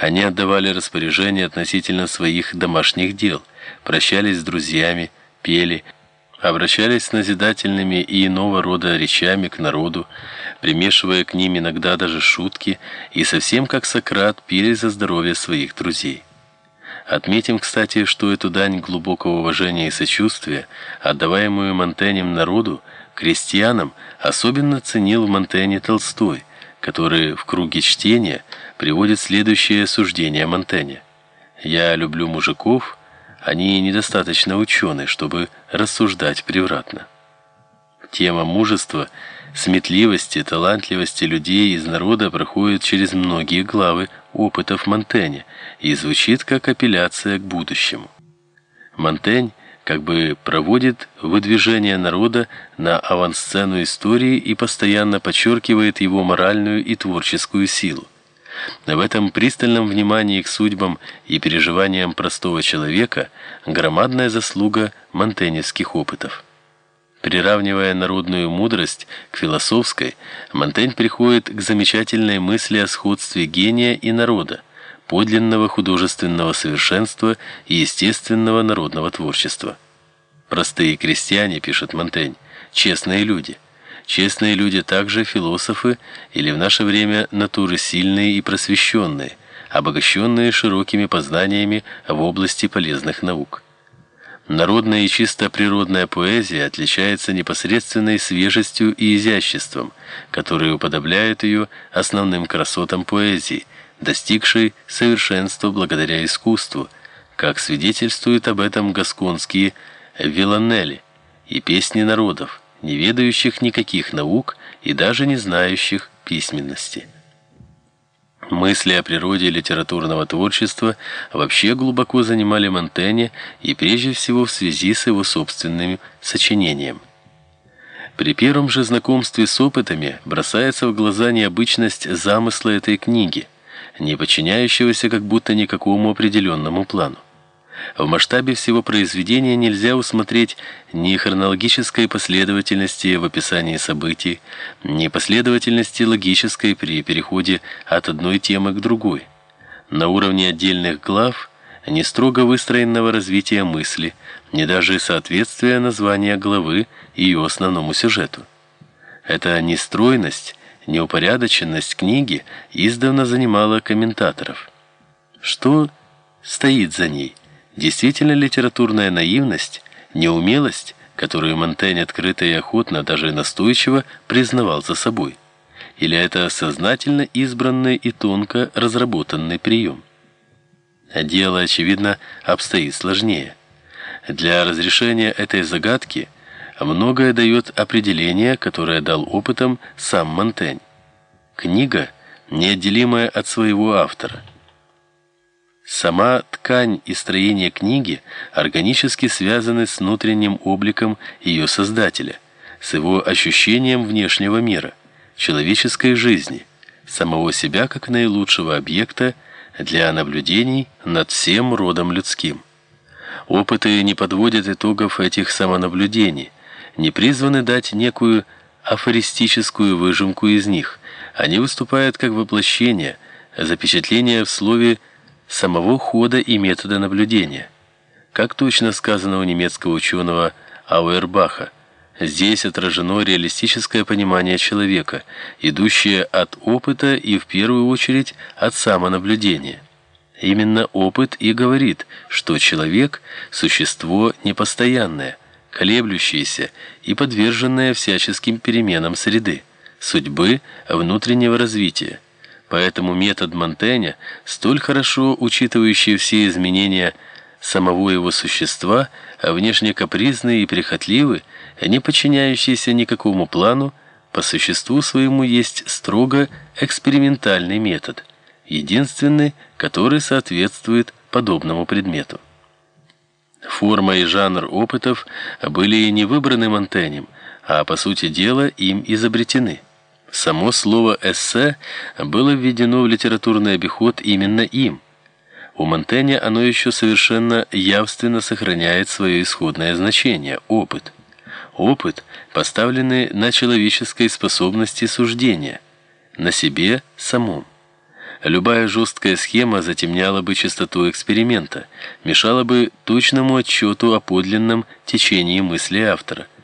Они отдавали распоряжения относительно своих домашних дел, прощались с друзьями, пели, обращались с назидательными и иного рода речами к народу, примешивая к ним иногда даже шутки, и совсем как Сократ пили за здоровье своих друзей. Отметим, кстати, что эту дань глубокого уважения и сочувствия, отдаваемую Монтенем народу, крестьянам, особенно ценил в Монтене Толстой, который в круге чтения приводит следующее суждение о Монтене. «Я люблю мужиков, они недостаточно ученые, чтобы рассуждать превратно». Тема мужества, сметливости, талантливости людей из народа проходит через многие главы опытов Монтэня и звучит как апелляция к будущему. Монтень как бы проводит выдвижение народа на авансцену истории и постоянно подчеркивает его моральную и творческую силу. В этом пристальном внимании к судьбам и переживаниям простого человека громадная заслуга монтеневских опытов. Приравнивая народную мудрость к философской, Монтень приходит к замечательной мысли о сходстве гения и народа, подлинного художественного совершенства и естественного народного творчества. Простые крестьяне, пишет Монтень, честные люди. Честные люди также философы или в наше время натуры сильные и просвещенные, обогащенные широкими познаниями в области полезных наук. Народная и чисто природная поэзия отличается непосредственной свежестью и изяществом, которые уподобляют ее основным красотам поэзии, достигшей совершенства благодаря искусству, как свидетельствуют об этом гасконские виланели и песни народов, не ведающих никаких наук и даже не знающих письменности. Мысли о природе литературного творчества вообще глубоко занимали Монтэня и прежде всего в связи с его собственным сочинением. При первом же знакомстве с опытами бросается в глаза необычность замысла этой книги, не подчиняющегося как будто никакому определенному плану. В масштабе всего произведения нельзя усмотреть ни хронологической последовательности в описании событий, ни последовательности логической при переходе от одной темы к другой. На уровне отдельных глав ни строго выстроенного развития мысли, ни даже соответствия названия главы ее основному сюжету. Эта нестройность, неупорядоченность книги издавна занимала комментаторов. Что стоит за ней? Действительно литературная наивность, неумелость, которую Монтень открыто и охотно, даже настойчиво признавал за собой. Или это сознательно избранный и тонко разработанный прием? Дело, очевидно, обстоит сложнее. Для разрешения этой загадки многое дает определение, которое дал опытом сам Монтень. Книга, неотделимая от своего автора – Сама ткань и строение книги органически связаны с внутренним обликом ее создателя, с его ощущением внешнего мира, человеческой жизни, самого себя как наилучшего объекта для наблюдений над всем родом людским. Опыты не подводят итогов этих самонаблюдений, не призваны дать некую афористическую выжимку из них. Они выступают как воплощение, запечатление в слове самого хода и метода наблюдения. Как точно сказано у немецкого ученого Ауэрбаха, здесь отражено реалистическое понимание человека, идущее от опыта и в первую очередь от самонаблюдения. Именно опыт и говорит, что человек – существо непостоянное, колеблющееся и подверженное всяческим переменам среды, судьбы, внутреннего развития. Поэтому метод Монтэня, столь хорошо учитывающий все изменения самого его существа, а внешне капризный и прихотливый, не подчиняющийся никакому плану, по существу своему есть строго экспериментальный метод, единственный, который соответствует подобному предмету. Форма и жанр опытов были не выбраны Монтенем, а по сути дела им изобретены. Само слово «эссе» было введено в литературный обиход именно им. У Монтэня оно еще совершенно явственно сохраняет свое исходное значение – опыт. Опыт, поставленный на человеческой способности суждения, на себе самом. Любая жесткая схема затемняла бы чистоту эксперимента, мешала бы точному отчету о подлинном течении мысли автора.